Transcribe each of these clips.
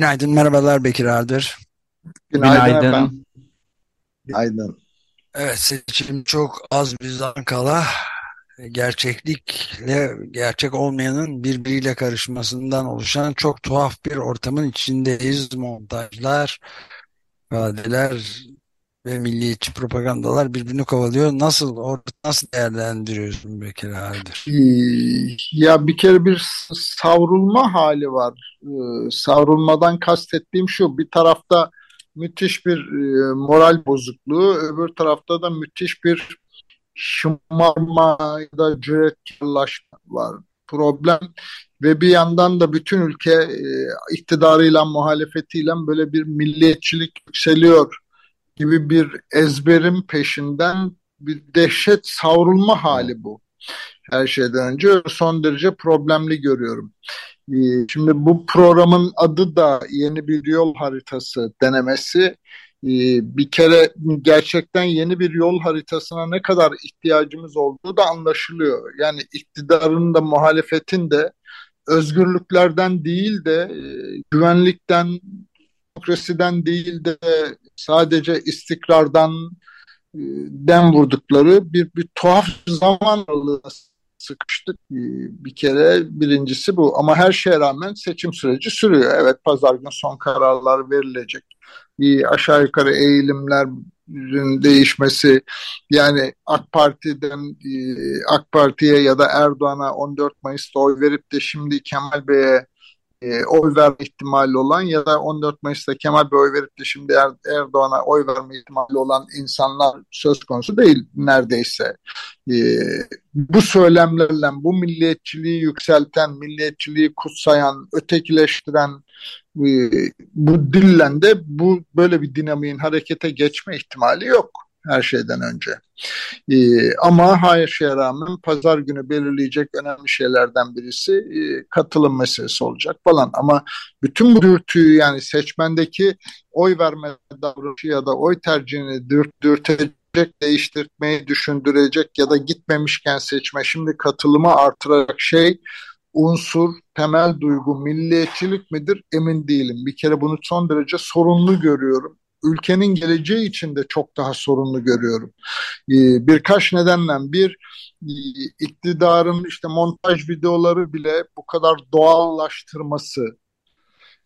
Günaydın, merhabalar Bekir Ardır. Günaydın, Günaydın. efendim. Günaydın. Evet, seçim çok az bir zaman kala gerçeklikle gerçek olmayanın birbiriyle karışmasından oluşan çok tuhaf bir ortamın içindeyiz. Montajlar, ifadeler ve milliyetçi propagandalar birbirini kovalıyor. Nasıl orada nasıl değerlendiriyorsun Bekir Ardır? Ee, ya bir kere bir savrulma hali var. Ee, savrulmadan kastettiğim şu bir tarafta müthiş bir e, moral bozukluğu, öbür tarafta da müthiş bir şımarma ya da cüretkarlaşma var. Problem ve bir yandan da bütün ülke e, iktidarıyla muhalefetiyle böyle bir milliyetçilik yükseliyor gibi bir ezberin peşinden bir dehşet savrulma hali bu. Her şeyden önce son derece problemli görüyorum. Ee, şimdi bu programın adı da yeni bir yol haritası denemesi. Ee, bir kere gerçekten yeni bir yol haritasına ne kadar ihtiyacımız olduğu da anlaşılıyor. Yani iktidarın da muhalefetin de özgürlüklerden değil de e, güvenlikten, demokrasiden değil de sadece istikrardan e, dem vurdukları bir, bir tuhaf zaman sıkıştık. Ee, bir kere birincisi bu. Ama her şeye rağmen seçim süreci sürüyor. Evet pazar günü son kararlar verilecek. Bir aşağı yukarı eğilimler değişmesi yani AK Parti'den e, AK Parti'ye ya da Erdoğan'a 14 Mayıs'ta oy verip de şimdi Kemal Bey'e e, oy verme ihtimali olan ya da 14 Mayıs'ta Kemal Bey oy verip de şimdi er, Erdoğan'a oy verme ihtimali olan insanlar söz konusu değil neredeyse. E, bu söylemlerle bu milliyetçiliği yükselten, milliyetçiliği kutsayan, ötekileştiren e, bu dille de bu böyle bir dinamiğin harekete geçme ihtimali yok her şeyden önce. Ee, ama her şeye rağmen pazar günü belirleyecek önemli şeylerden birisi e, katılım meselesi olacak falan. Ama bütün bu dürtüyü yani seçmendeki oy verme davranışı ya da oy tercihini dürt, dürtecek, değiştirmeyi düşündürecek ya da gitmemişken seçme şimdi katılımı artıracak şey unsur, temel duygu milliyetçilik midir emin değilim. Bir kere bunu son derece sorunlu görüyorum ülkenin geleceği için de çok daha sorunlu görüyorum. Ee, birkaç nedenle bir e, iktidarın işte montaj videoları bile bu kadar doğallaştırması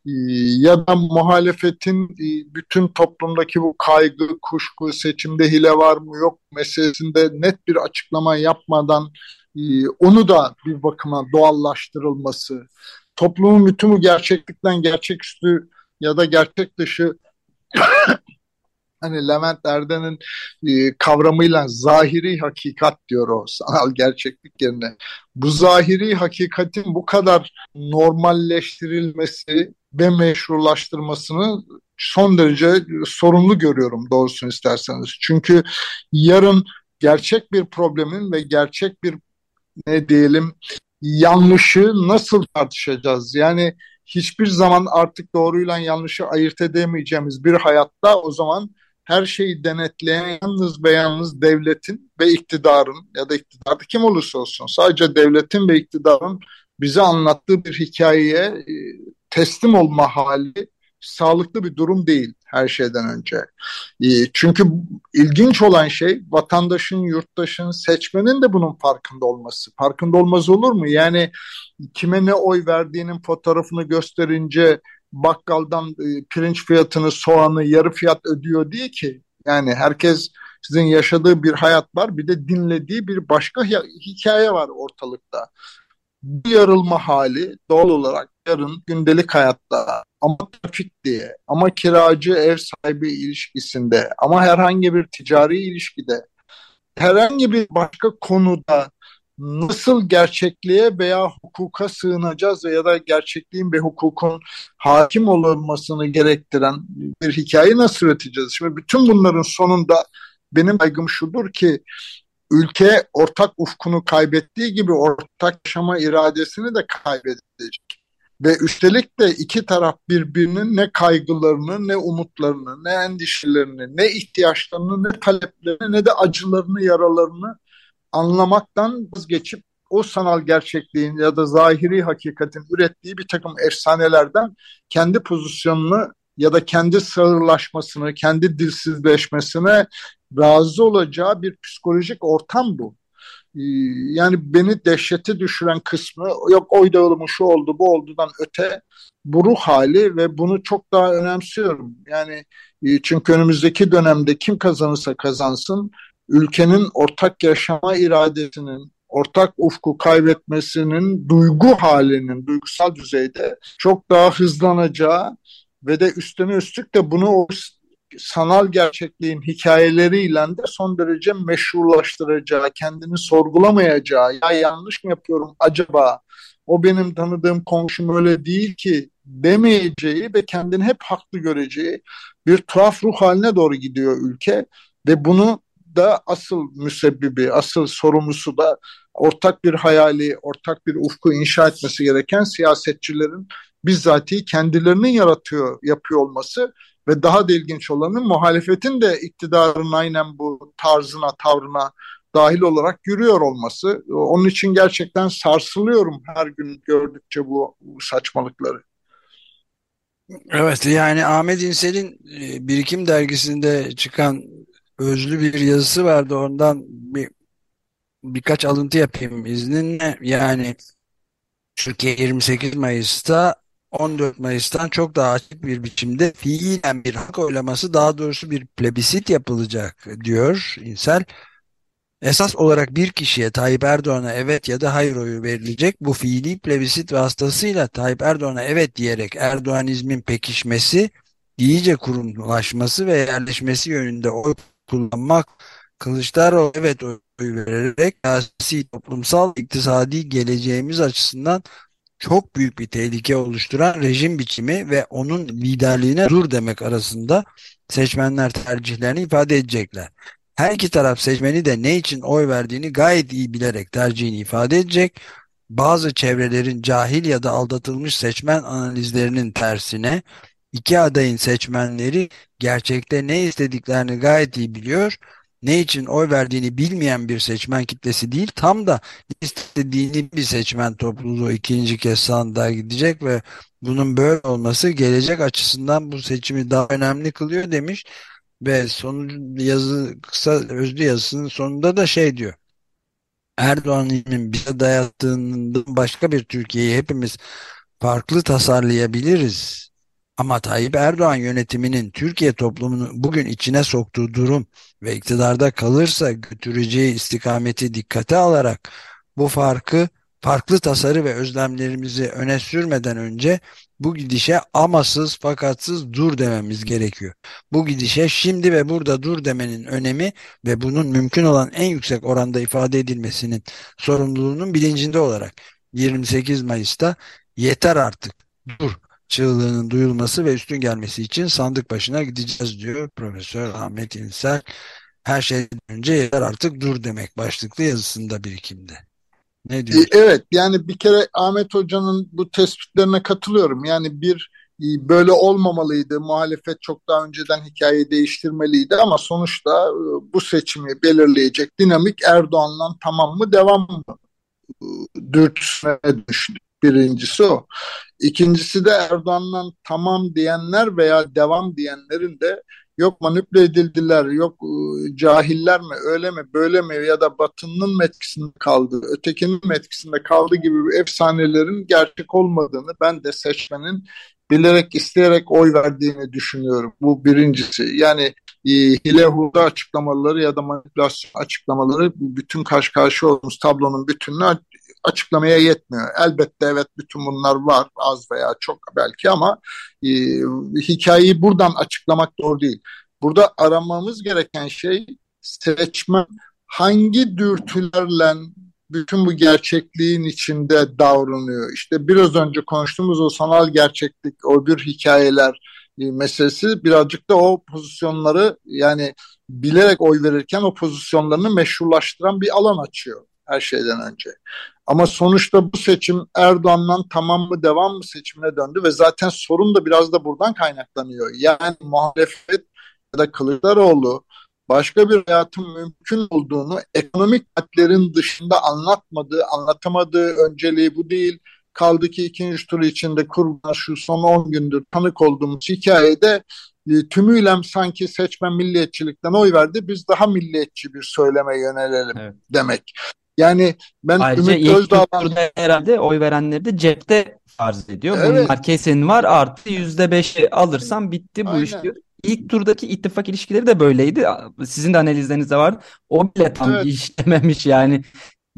e, ya da muhalefetin e, bütün toplumdaki bu kaygı, kuşku, seçimde hile var mı yok meselesinde net bir açıklama yapmadan onu da bir bakıma doğallaştırılması, toplumun bütün bu gerçeklikten gerçeküstü ya da gerçek dışı hani Levent Erden'in e, kavramıyla zahiri hakikat diyor o sanal gerçeklik yerine. Bu zahiri hakikatin bu kadar normalleştirilmesi ve meşrulaştırmasını son derece sorumlu görüyorum doğrusunu isterseniz. Çünkü yarın gerçek bir problemin ve gerçek bir ne diyelim yanlışı nasıl tartışacağız? Yani hiçbir zaman artık doğruyla yanlışı ayırt edemeyeceğimiz bir hayatta o zaman her şeyi denetleyen yalnız ve yalnız devletin ve iktidarın ya da iktidarda kim olursa olsun sadece devletin ve iktidarın bize anlattığı bir hikayeye e, teslim olma hali sağlıklı bir durum değil her şeyden önce. E, çünkü ilginç olan şey vatandaşın, yurttaşın, seçmenin de bunun farkında olması. Farkında olmaz olur mu? Yani kime ne oy verdiğinin fotoğrafını gösterince bakkaldan e, pirinç fiyatını, soğanı yarı fiyat ödüyor diye ki. Yani herkes sizin yaşadığı bir hayat var bir de dinlediği bir başka hikaye var ortalıkta. Bu yarılma hali doğal olarak yarın gündelik hayatta ama trafik diye, ama kiracı ev sahibi ilişkisinde, ama herhangi bir ticari ilişkide, herhangi bir başka konuda nasıl gerçekliğe veya hukuka sığınacağız ya da gerçekliğin ve hukukun hakim olunmasını gerektiren bir hikaye nasıl üreteceğiz? Şimdi bütün bunların sonunda benim kaygım şudur ki ülke ortak ufkunu kaybettiği gibi ortak yaşama iradesini de kaybedecek. Ve üstelik de iki taraf birbirinin ne kaygılarını, ne umutlarını, ne endişelerini, ne ihtiyaçlarını, ne taleplerini, ne de acılarını, yaralarını anlamaktan vazgeçip o sanal gerçekliğin ya da zahiri hakikatin ürettiği bir takım efsanelerden kendi pozisyonunu ya da kendi sağırlaşmasını, kendi dilsizleşmesine razı olacağı bir psikolojik ortam bu. Ee, yani beni dehşete düşüren kısmı yok oy dağılımı şu oldu bu oldudan öte bu ruh hali ve bunu çok daha önemsiyorum. Yani e, çünkü önümüzdeki dönemde kim kazanırsa kazansın ülkenin ortak yaşama iradesinin, ortak ufku kaybetmesinin duygu halinin, duygusal düzeyde çok daha hızlanacağı ve de üstüne üstlük de bunu o sanal gerçekliğin hikayeleriyle de son derece meşrulaştıracağı, kendini sorgulamayacağı, ya yanlış mı yapıyorum acaba, o benim tanıdığım komşum öyle değil ki demeyeceği ve kendini hep haklı göreceği bir tuhaf ruh haline doğru gidiyor ülke. Ve bunu da asıl müsebbibi, asıl sorumlusu da ortak bir hayali, ortak bir ufku inşa etmesi gereken siyasetçilerin bizzati kendilerinin yaratıyor, yapıyor olması ve daha da ilginç olanı muhalefetin de iktidarın aynen bu tarzına, tavrına dahil olarak yürüyor olması. Onun için gerçekten sarsılıyorum her gün gördükçe bu saçmalıkları. Evet yani Ahmet İnsel'in e, Birikim dergisinde çıkan özlü bir yazısı vardı. Ondan bir birkaç alıntı yapayım izninle. Yani Türkiye 28 Mayıs'ta 14 Mayıs'tan çok daha açık bir biçimde fiilen bir hak oylaması daha doğrusu bir plebisit yapılacak diyor İnsel. Esas olarak bir kişiye Tayyip Erdoğan'a evet ya da hayır oyu verilecek. Bu fiili plebisit vasıtasıyla Tayyip Erdoğan'a evet diyerek Erdoğanizmin pekişmesi, iyice kurumlaşması ve yerleşmesi yönünde oy kullanmak Kılıçdaroğlu evet oy vererek siyasi, toplumsal, iktisadi geleceğimiz açısından çok büyük bir tehlike oluşturan rejim biçimi ve onun liderliğine dur demek arasında seçmenler tercihlerini ifade edecekler. Her iki taraf seçmeni de ne için oy verdiğini gayet iyi bilerek tercihini ifade edecek. Bazı çevrelerin cahil ya da aldatılmış seçmen analizlerinin tersine iki adayın seçmenleri gerçekte ne istediklerini gayet iyi biliyor. Ne için oy verdiğini bilmeyen bir seçmen kitlesi değil, tam da istediğini bir seçmen topluluğu ikinci kez sandığa gidecek ve bunun böyle olması gelecek açısından bu seçimi daha önemli kılıyor demiş ve sonucu yazı kısa özlü yazısının sonunda da şey diyor. Erdoğan'ın bize dayattığından başka bir Türkiye'yi hepimiz farklı tasarlayabiliriz. Ama Tayyip Erdoğan yönetiminin Türkiye toplumunu bugün içine soktuğu durum ve iktidarda kalırsa götüreceği istikameti dikkate alarak bu farkı farklı tasarı ve özlemlerimizi öne sürmeden önce bu gidişe amasız fakatsız dur dememiz gerekiyor. Bu gidişe şimdi ve burada dur demenin önemi ve bunun mümkün olan en yüksek oranda ifade edilmesinin sorumluluğunun bilincinde olarak 28 Mayıs'ta yeter artık dur çığlığının duyulması ve üstün gelmesi için sandık başına gideceğiz diyor Profesör Ahmet İnsel. Her şeyden önce yeter artık dur demek başlıklı yazısında birikimde. Ne e, diyorsun? Evet yani bir kere Ahmet Hoca'nın bu tespitlerine katılıyorum. Yani bir e, böyle olmamalıydı. Muhalefet çok daha önceden hikayeyi değiştirmeliydi ama sonuçta e, bu seçimi belirleyecek dinamik Erdoğan'la tamam mı devam mı dürtüsüne düştü. Birincisi o. İkincisi de Erdoğan'dan tamam diyenler veya devam diyenlerin de yok manipüle edildiler, yok ıı, cahiller mi, öyle mi, böyle mi ya da Batı'nın etkisinde kaldı, ötekinin etkisinde kaldı gibi efsanelerin gerçek olmadığını ben de seçmenin bilerek isteyerek oy verdiğini düşünüyorum. Bu birincisi. Yani e, hile hurda açıklamaları ya da manipülasyon açıklamaları bütün karşı karşı olduğumuz tablonun bütününü açıklamaya yetmiyor. Elbette evet bütün bunlar var az veya çok belki ama e, hikayeyi buradan açıklamak doğru değil. Burada aramamız gereken şey seçmen hangi dürtülerle bütün bu gerçekliğin içinde davranıyor. İşte biraz önce konuştuğumuz o sanal gerçeklik, o bir hikayeler e, meselesi birazcık da o pozisyonları yani bilerek oy verirken o pozisyonlarını meşrulaştıran bir alan açıyor her şeyden önce. Ama sonuçta bu seçim Erdoğan'dan tamam mı devam mı seçimine döndü ve zaten sorun da biraz da buradan kaynaklanıyor. Yani muhalefet ya da Kılıçdaroğlu başka bir hayatın mümkün olduğunu ekonomik maddelerin dışında anlatmadığı, anlatamadığı önceliği bu değil. Kaldı ki ikinci tur içinde kurulan şu son 10 gündür tanık olduğumuz hikayede e, tümüyle sanki seçmen milliyetçilikten oy verdi. Biz daha milliyetçi bir söyleme yönelelim evet. demek. Yani ben Ayrıca Ümit Özdağ'dan... herhalde oy verenleri de cepte farz ediyor. Evet. Bunlar kesin var artı yüzde beşi alırsam bitti bu Aynen. iş diyor. İlk turdaki ittifak ilişkileri de böyleydi. Sizin de analizlerinizde var. O bile tam evet. işlememiş yani.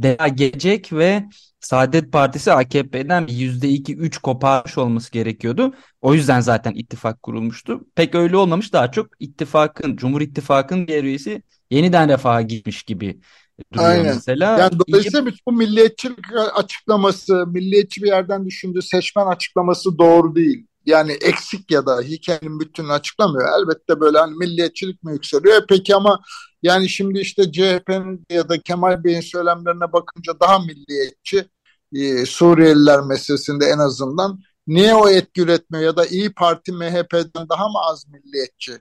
Daha gelecek ve Saadet Partisi AKP'den yüzde iki üç koparmış olması gerekiyordu. O yüzden zaten ittifak kurulmuştu. Pek öyle olmamış daha çok ittifakın, Cumhur İttifakı'nın diğer üyesi yeniden refaha gitmiş gibi duruyor Aynen. mesela. Yani dolayısıyla İki... bu milliyetçilik açıklaması, milliyetçi bir yerden düşündüğü seçmen açıklaması doğru değil. Yani eksik ya da hikayenin bütününü açıklamıyor. Elbette böyle hani milliyetçilik mi yükseliyor? E peki ama yani şimdi işte CHP'nin ya da Kemal Bey'in söylemlerine bakınca daha milliyetçi e, Suriyeliler meselesinde en azından niye o etki üretmiyor ya da İyi Parti MHP'den daha mı az milliyetçi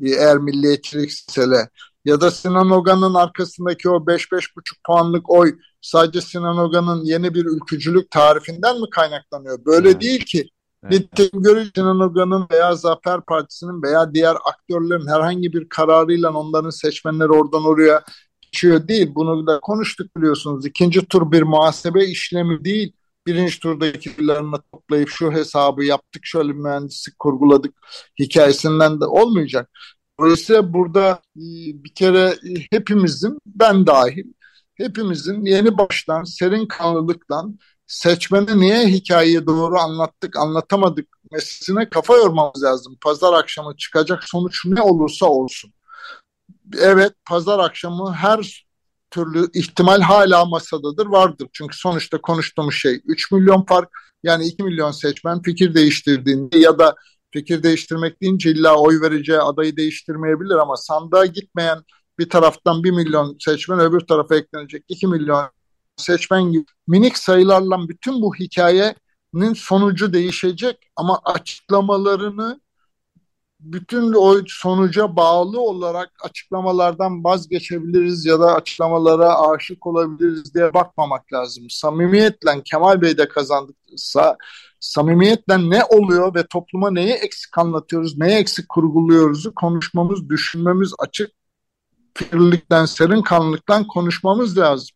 e, eğer milliyetçilikse ya da Sinan Ogan'ın arkasındaki o 5-5,5 puanlık oy sadece Sinan Ogan'ın yeni bir ülkücülük tarifinden mi kaynaklanıyor? Böyle evet. değil ki. Evet. Nitekim görüş Sinan Ogan'ın veya Zafer Partisi'nin veya diğer aktörlerin herhangi bir kararıyla onların seçmenleri oradan oraya geçiyor değil. Bunu da konuştuk biliyorsunuz. İkinci tur bir muhasebe işlemi değil. Birinci turdakilerini toplayıp şu hesabı yaptık, şöyle mühendislik kurguladık hikayesinden de olmayacak. Dolayısıyla burada e, bir kere e, hepimizin, ben dahil, hepimizin yeni baştan, serin kanlılıktan seçmene niye hikayeyi doğru anlattık, anlatamadık meselesine kafa yormamız lazım. Pazar akşamı çıkacak sonuç ne olursa olsun. Evet, pazar akşamı her türlü ihtimal hala masadadır, vardır. Çünkü sonuçta konuştuğumuz şey 3 milyon fark, yani 2 milyon seçmen fikir değiştirdiğinde ya da fikir değiştirmek deyince illa oy vereceği adayı değiştirmeyebilir ama sandığa gitmeyen bir taraftan bir milyon seçmen öbür tarafa eklenecek iki milyon seçmen gibi minik sayılarla bütün bu hikayenin sonucu değişecek ama açıklamalarını bütün o sonuca bağlı olarak açıklamalardan vazgeçebiliriz ya da açıklamalara aşık olabiliriz diye bakmamak lazım. Samimiyetle Kemal Bey de kazandıksa samimiyetle ne oluyor ve topluma neyi eksik anlatıyoruz, neyi eksik kurguluyoruzu konuşmamız, düşünmemiz açık fikirlikten, serin kanlılıktan konuşmamız lazım.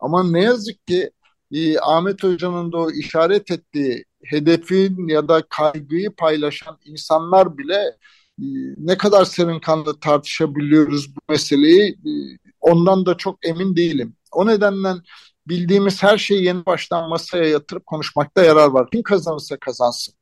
Ama ne yazık ki e, Ahmet Hoca'nın da o işaret ettiği hedefin ya da kaygıyı paylaşan insanlar bile e, ne kadar serin kanlı tartışabiliyoruz bu meseleyi e, ondan da çok emin değilim. O nedenle bildiğimiz her şeyi yeni baştan masaya yatırıp konuşmakta yarar var. Kim kazanırsa kazansın.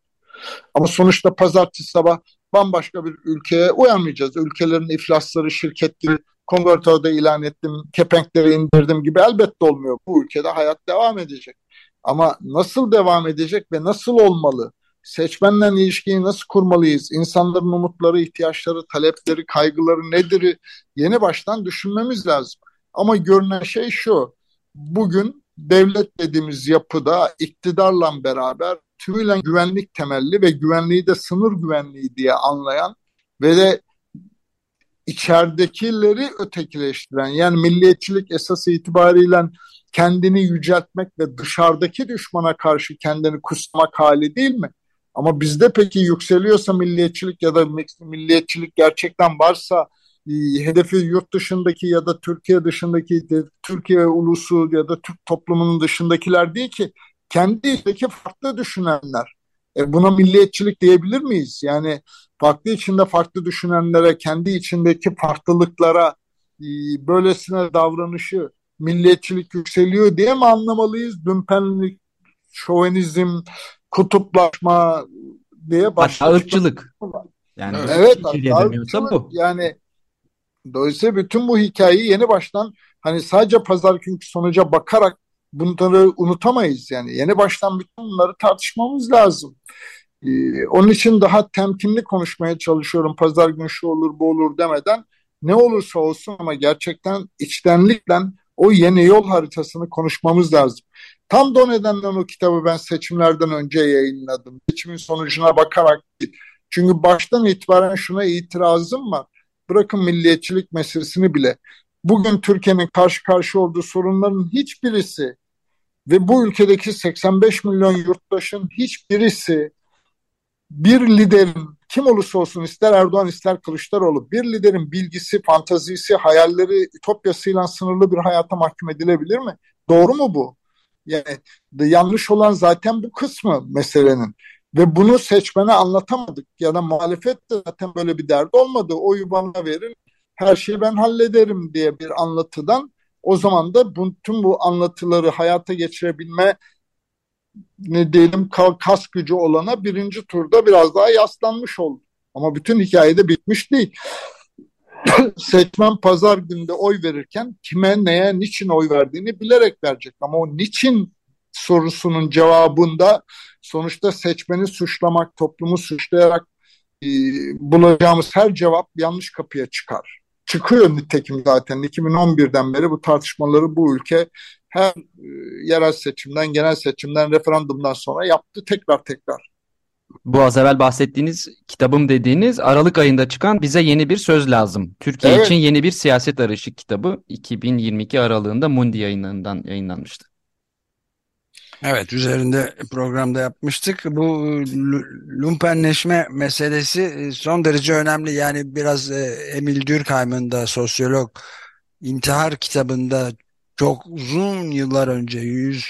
Ama sonuçta pazartesi sabah bambaşka bir ülkeye uyanmayacağız. Ülkelerin iflasları, şirketleri, konvertörde ilan ettim, kepenkleri indirdim gibi elbette olmuyor. Bu ülkede hayat devam edecek. Ama nasıl devam edecek ve nasıl olmalı? Seçmenle ilişkiyi nasıl kurmalıyız? İnsanların umutları, ihtiyaçları, talepleri, kaygıları nedir? Yeni baştan düşünmemiz lazım. Ama görünen şey şu bugün devlet dediğimiz yapıda iktidarla beraber tümüyle güvenlik temelli ve güvenliği de sınır güvenliği diye anlayan ve de içeridekileri ötekileştiren yani milliyetçilik esası itibariyle kendini yüceltmek ve dışarıdaki düşmana karşı kendini kusmak hali değil mi? Ama bizde peki yükseliyorsa milliyetçilik ya da milliyetçilik gerçekten varsa hedefi yurt dışındaki ya da Türkiye dışındaki Türkiye ulusu ya da Türk toplumunun dışındakiler değil ki kendi içindeki farklı düşünenler. E buna milliyetçilik diyebilir miyiz? Yani farklı içinde farklı düşünenlere, kendi içindeki farklılıklara e, böylesine davranışı milliyetçilik yükseliyor diye mi anlamalıyız? Dümpenlik, şovenizm, kutuplaşma diye başka hatta ırkçılık. Yani evet, hatta ırkçılık. bu. Yani dolayısıyla bütün bu hikayeyi yeni baştan hani sadece pazar günkü sonuca bakarak bunları unutamayız yani. Yeni baştan bütün bunları tartışmamız lazım. Ee, onun için daha temkinli konuşmaya çalışıyorum. Pazar günü şu olur bu olur demeden ne olursa olsun ama gerçekten içtenlikle o yeni yol haritasını konuşmamız lazım. Tam da o nedenden o kitabı ben seçimlerden önce yayınladım. Seçimin sonucuna bakarak değil. Çünkü baştan itibaren şuna itirazım var. Bırakın milliyetçilik meselesini bile. Bugün Türkiye'nin karşı karşıya olduğu sorunların hiçbirisi ve bu ülkedeki 85 milyon yurttaşın hiçbirisi bir liderin kim olursa olsun ister Erdoğan ister Kılıçdaroğlu bir liderin bilgisi, fantazisi, hayalleri, ütopyasıyla sınırlı bir hayata mahkum edilebilir mi? Doğru mu bu? Yani yanlış olan zaten bu kısmı meselenin. Ve bunu seçmene anlatamadık ya da muhalefet de zaten böyle bir derdi olmadı. Oyu bana verin her şeyi ben hallederim diye bir anlatıdan o zaman da bu, tüm bu anlatıları hayata geçirebilme ne diyelim kas gücü olana birinci turda biraz daha yaslanmış oldu. Ama bütün hikayede bitmiş değil. Seçmen pazar günde oy verirken kime, neye, niçin oy verdiğini bilerek verecek. Ama o niçin sorusunun cevabında sonuçta seçmeni suçlamak, toplumu suçlayarak e, bulacağımız her cevap yanlış kapıya çıkar. Çıkıyor nitekim zaten 2011'den beri bu tartışmaları bu ülke her e, yerel seçimden, genel seçimden, referandumdan sonra yaptı tekrar tekrar. Bu az evvel bahsettiğiniz kitabım dediğiniz Aralık ayında çıkan Bize Yeni Bir Söz Lazım. Türkiye evet. için yeni bir siyaset arayışı kitabı 2022 aralığında Mundi yayınlarından yayınlanmıştı. Evet üzerinde programda yapmıştık. Bu lumpenleşme meselesi e, son derece önemli. Yani biraz e, Emil Durkheim'ın da sosyolog intihar kitabında çok uzun yıllar önce yüz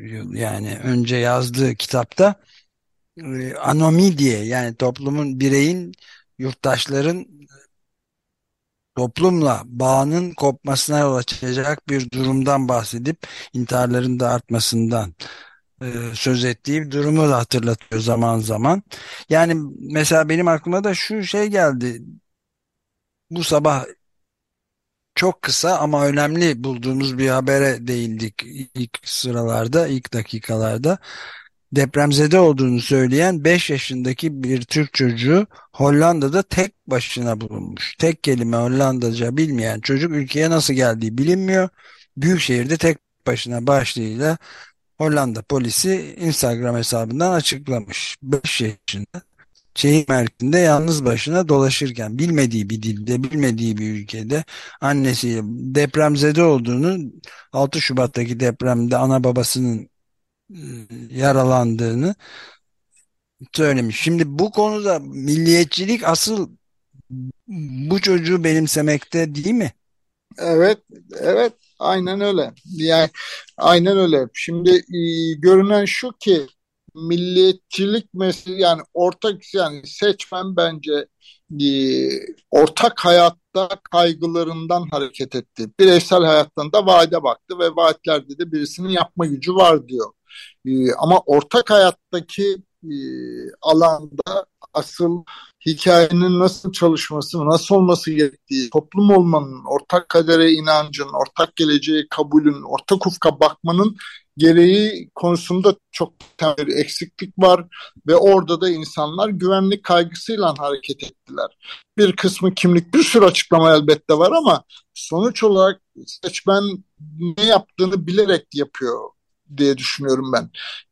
yıl yani önce yazdığı kitapta e, anomi diye yani toplumun bireyin yurttaşların toplumla bağının kopmasına yol açacak bir durumdan bahsedip intiharların da artmasından e, söz ettiği durumu da hatırlatıyor zaman zaman. Yani mesela benim aklıma da şu şey geldi. Bu sabah çok kısa ama önemli bulduğumuz bir habere değindik ilk sıralarda, ilk dakikalarda. Depremzede olduğunu söyleyen 5 yaşındaki bir Türk çocuğu Hollanda'da tek başına bulunmuş. Tek kelime Hollandaca bilmeyen çocuk ülkeye nasıl geldiği bilinmiyor. Büyükşehir'de tek başına başlığıyla Hollanda polisi Instagram hesabından açıklamış. 5 yaşında şehir merkezinde yalnız başına dolaşırken bilmediği bir dilde, bilmediği bir ülkede annesiyle depremzede olduğunu 6 Şubat'taki depremde ana babasının yaralandığını söylemiş. Şimdi bu konuda milliyetçilik asıl bu çocuğu benimsemekte değil mi? Evet, evet, aynen öyle. Yani aynen öyle. Şimdi e, görünen şu ki milliyetçilik meselesi yani ortak yani seçmen bence e, ortak hayatta kaygılarından hareket etti. Bireysel hayattan da vaade baktı ve vaatlerde de birisinin yapma gücü var diyor. E, ama ortak hayattaki e, alanda asıl hikayenin nasıl çalışması, nasıl olması gerektiği, toplum olmanın, ortak kadere inancın, ortak geleceğe kabulün, ortak ufka bakmanın gereği konusunda çok bir eksiklik var ve orada da insanlar güvenlik kaygısıyla hareket ettiler. Bir kısmı kimlik bir sürü açıklama elbette var ama sonuç olarak seçmen ne yaptığını bilerek yapıyor diye düşünüyorum ben.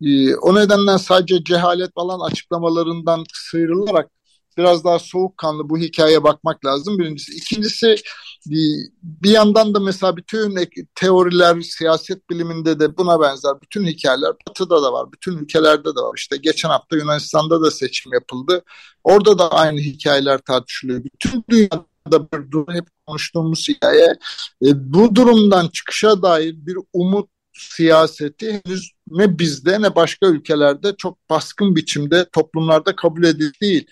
Ee, o nedenle sadece cehalet falan açıklamalarından sıyrılarak biraz daha soğukkanlı bu hikayeye bakmak lazım birincisi. İkincisi bir yandan da mesela bütün teoriler siyaset biliminde de buna benzer bütün hikayeler batıda da var. Bütün ülkelerde de var. İşte geçen hafta Yunanistan'da da seçim yapıldı. Orada da aynı hikayeler tartışılıyor. Bütün dünyada bir durum hep konuştuğumuz hikaye. E, bu durumdan çıkışa dair bir umut siyaseti henüz ne bizde ne başka ülkelerde çok baskın biçimde toplumlarda kabul edildi değil.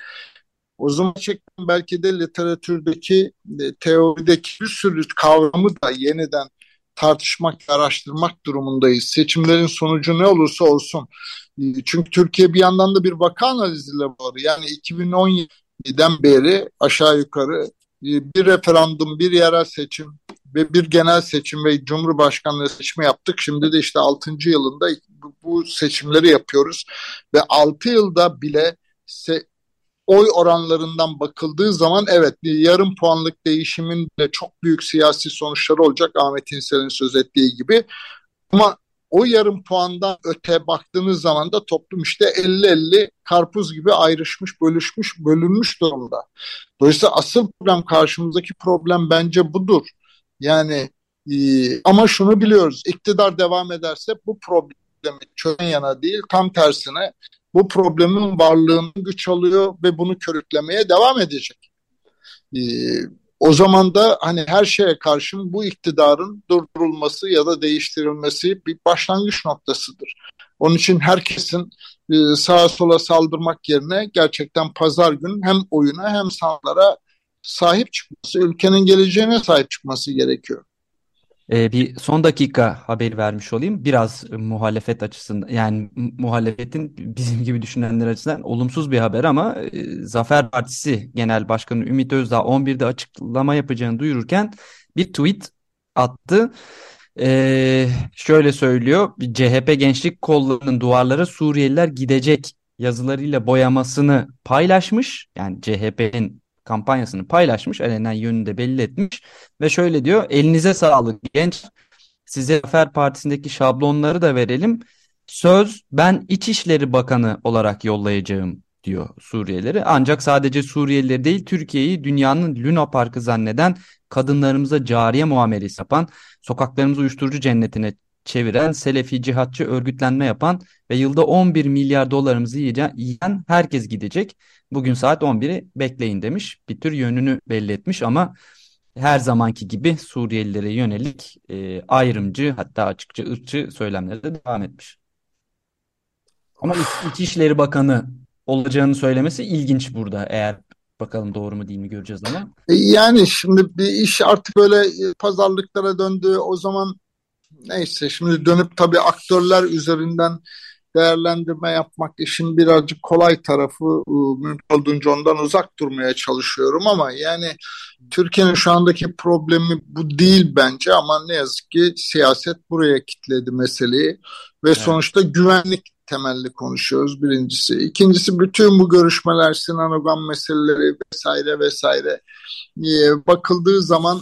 O zaman gerçekten belki de literatürdeki, e, teorideki bir sürü kavramı da yeniden tartışmak, araştırmak durumundayız. Seçimlerin sonucu ne olursa olsun. Çünkü Türkiye bir yandan da bir vaka analiziyle var. Yani 2017'den beri aşağı yukarı bir referandum, bir yerel seçim ve bir genel seçim ve Cumhurbaşkanlığı seçimi yaptık. Şimdi de işte 6. yılında bu seçimleri yapıyoruz ve 6 yılda bile oy oranlarından bakıldığı zaman evet yarım puanlık değişimin de çok büyük siyasi sonuçları olacak Ahmet İnsel'in söz ettiği gibi. Ama o yarım puandan öte baktığınız zaman da toplum işte 50-50 karpuz gibi ayrışmış, bölüşmüş, bölünmüş durumda. Dolayısıyla asıl problem karşımızdaki problem bence budur. Yani e, ama şunu biliyoruz, iktidar devam ederse bu problemi çözen yana değil, tam tersine bu problemin varlığını güç alıyor ve bunu körüklemeye devam edecek. Ee, o zaman da hani her şeye karşın bu iktidarın durdurulması ya da değiştirilmesi bir başlangıç noktasıdır. Onun için herkesin e, sağa sola saldırmak yerine gerçekten pazar gün hem oyuna hem sanatlara sahip çıkması, ülkenin geleceğine sahip çıkması gerekiyor. Ee, bir son dakika haberi vermiş olayım. Biraz muhalefet açısından yani muhalefetin bizim gibi düşünenler açısından olumsuz bir haber ama e, Zafer Partisi Genel Başkanı Ümit Özdağ 11'de açıklama yapacağını duyururken bir tweet attı. Ee, şöyle söylüyor. CHP gençlik kollarının duvarlara Suriyeliler gidecek yazılarıyla boyamasını paylaşmış. Yani CHP'nin kampanyasını paylaşmış. Alenen yönünü de belli etmiş. Ve şöyle diyor. Elinize sağlık genç. Size Zafer Partisi'ndeki şablonları da verelim. Söz ben İçişleri Bakanı olarak yollayacağım diyor Suriyelileri. Ancak sadece Suriyelileri değil Türkiye'yi dünyanın Luna Parkı zanneden kadınlarımıza cariye muamelesi yapan, sokaklarımızı uyuşturucu cennetine çeviren, Selefi cihatçı örgütlenme yapan ve yılda 11 milyar dolarımızı yiyen herkes gidecek. Bugün saat 11'i bekleyin demiş. Bir tür yönünü belli etmiş ama her zamanki gibi Suriyelilere yönelik e, ayrımcı hatta açıkça ırkçı söylemlere de devam etmiş. Ama İçişleri Bakanı olacağını söylemesi ilginç burada eğer bakalım doğru mu değil mi göreceğiz ama. E, yani şimdi bir iş artık böyle e, pazarlıklara döndü. O zaman neyse şimdi dönüp tabii aktörler üzerinden değerlendirme yapmak işin birazcık kolay tarafı mümkün olduğunca ondan uzak durmaya çalışıyorum ama yani Türkiye'nin şu andaki problemi bu değil bence ama ne yazık ki siyaset buraya kitledi meseleyi ve evet. sonuçta güvenlik temelli konuşuyoruz birincisi. İkincisi bütün bu görüşmeler Sinan Ogan meseleleri vesaire vesaire bakıldığı zaman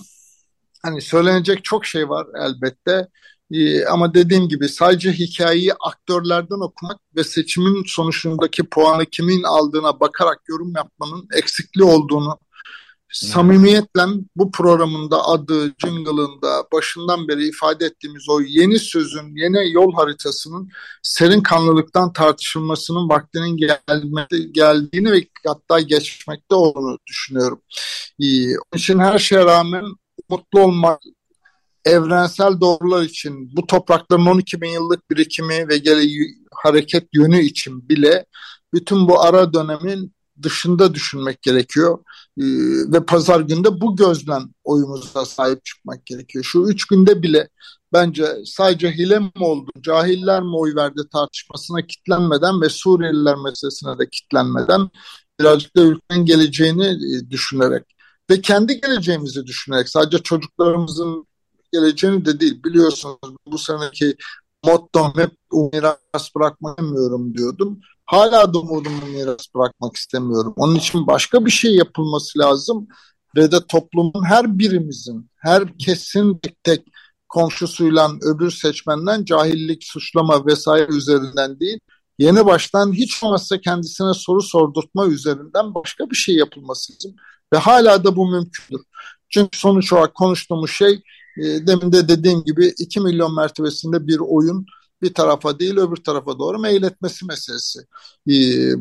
hani söylenecek çok şey var elbette. Ee, ama dediğim gibi sadece hikayeyi aktörlerden okumak ve seçimin sonucundaki puanı kimin aldığına bakarak yorum yapmanın eksikliği olduğunu samimiyetle bu programın da adı, jingle'ında başından beri ifade ettiğimiz o yeni sözün, yeni yol haritasının serin kanlılıktan tartışılmasının vaktinin gelmedi, geldiğini ve hatta geçmekte olduğunu düşünüyorum. Ee, onun için her şeye rağmen mutlu olmak, evrensel doğrular için bu toprakların 12 bin yıllık birikimi ve gele hareket yönü için bile bütün bu ara dönemin dışında düşünmek gerekiyor. Ee, ve pazar günde bu gözden oyumuza sahip çıkmak gerekiyor. Şu üç günde bile bence sadece hile mi oldu, cahiller mi oy verdi tartışmasına kitlenmeden ve Suriyeliler meselesine de kitlenmeden birazcık da ülkenin geleceğini e, düşünerek ve kendi geleceğimizi düşünerek sadece çocuklarımızın geleceğini de değil. Biliyorsunuz bu seneki mottom hep miras bırakmak diyordum. Hala da miras bırakmak istemiyorum. Onun için başka bir şey yapılması lazım ve de toplumun her birimizin, her kesin tek tek komşusuyla öbür seçmenden cahillik, suçlama vesaire üzerinden değil, yeni baştan hiç olmazsa kendisine soru sordurtma üzerinden başka bir şey yapılması lazım. Ve hala da bu mümkündür. Çünkü sonuç olarak konuştuğumuz şey e, demin de dediğim gibi 2 milyon mertebesinde bir oyun bir tarafa değil öbür tarafa doğru meyletmesi meselesi. E,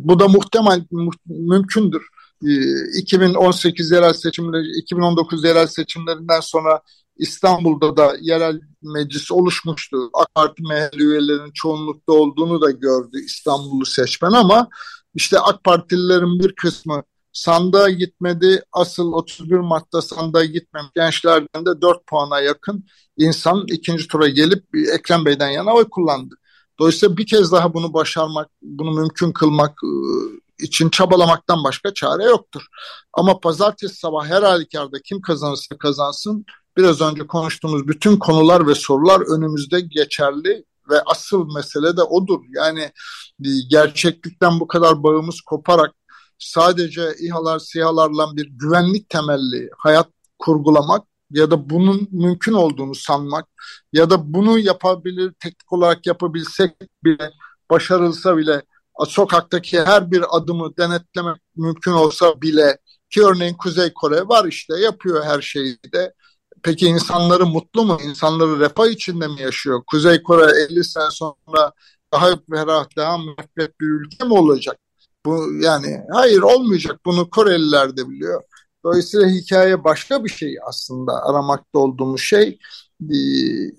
bu da muhtemel mu, mümkündür. E, 2018 yerel seçimleri, 2019 yerel seçimlerinden sonra İstanbul'da da yerel meclis oluşmuştu. AK Parti MHP üyelerinin çoğunlukta olduğunu da gördü İstanbullu seçmen ama işte AK Partililerin bir kısmı sandığa gitmedi. Asıl 31 Mart'ta sandığa gitmemiş gençlerden de 4 puana yakın insan ikinci tura gelip Ekrem Bey'den yana oy kullandı. Dolayısıyla bir kez daha bunu başarmak, bunu mümkün kılmak e, için çabalamaktan başka çare yoktur. Ama pazartesi sabah her halükarda kim kazanırsa kazansın biraz önce konuştuğumuz bütün konular ve sorular önümüzde geçerli ve asıl mesele de odur. Yani e, gerçeklikten bu kadar bağımız koparak sadece İHA'lar, SİHA'larla bir güvenlik temelli hayat kurgulamak ya da bunun mümkün olduğunu sanmak ya da bunu yapabilir, teknik olarak yapabilsek bile, başarılsa bile sokaktaki her bir adımı denetlemek mümkün olsa bile ki örneğin Kuzey Kore var işte yapıyor her şeyi de. Peki insanları mutlu mu? İnsanları refah içinde mi yaşıyor? Kuzey Kore 50 sene sonra daha ferah, daha mürekkep bir ülke mi olacak? Bu yani hayır olmayacak. Bunu Koreliler de biliyor. Dolayısıyla hikaye başka bir şey aslında aramakta olduğumuz şey.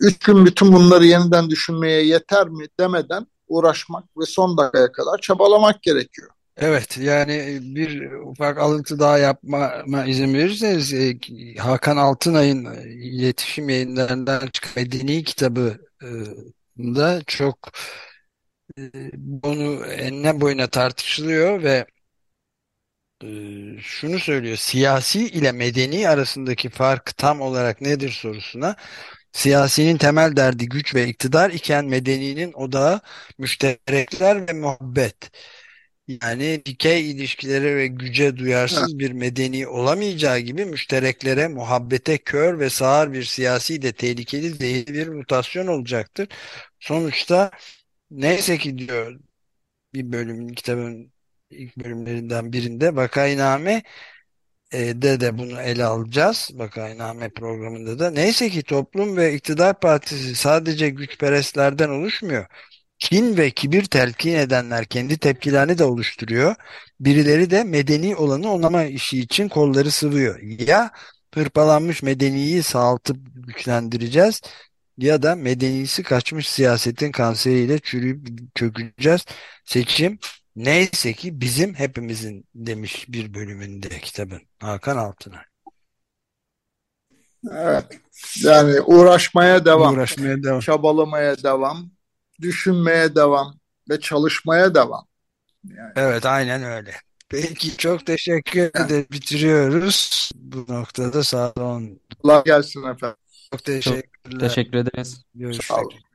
Üç gün bütün bunları yeniden düşünmeye yeter mi demeden uğraşmak ve son dakikaya kadar çabalamak gerekiyor. Evet yani bir ufak alıntı daha yapmama izin verirseniz Hakan Altınay'ın iletişim yayınlarından çıkan Medeni kitabı da çok bunu enine boyuna tartışılıyor ve şunu söylüyor. Siyasi ile medeni arasındaki fark tam olarak nedir sorusuna siyasinin temel derdi güç ve iktidar iken medeninin odağı müşterekler ve muhabbet. Yani dikey ilişkilere ve güce duyarsız bir medeni olamayacağı gibi müştereklere, muhabbete kör ve sağır bir siyasi de tehlikeli zehirli bir mutasyon olacaktır. Sonuçta neyse ki diyor bir bölüm kitabın ilk bölümlerinden birinde Vakainame e, de de bunu ele alacağız. Vakainame programında da. Neyse ki toplum ve iktidar partisi sadece güçperestlerden oluşmuyor. Kin ve kibir telkin edenler kendi tepkilerini de oluşturuyor. Birileri de medeni olanı onama işi için kolları sıvıyor. Ya hırpalanmış medeniyi sağaltıp güçlendireceğiz ya da medenisi kaçmış siyasetin kanseriyle çürüyüp çökeceğiz. Seçim neyse ki bizim hepimizin demiş bir bölümünde kitabın Hakan Altınay. Evet. Yani uğraşmaya devam. Uğraşmaya devam. Çabalamaya devam. Düşünmeye devam ve çalışmaya devam. Yani. Evet aynen öyle. Peki çok teşekkür ederim. Bitiriyoruz. Bu noktada saat 10. Allah gelsin efendim. Çok teşekkürler. Çok teşekkür ederiz. Görüşmek üzere.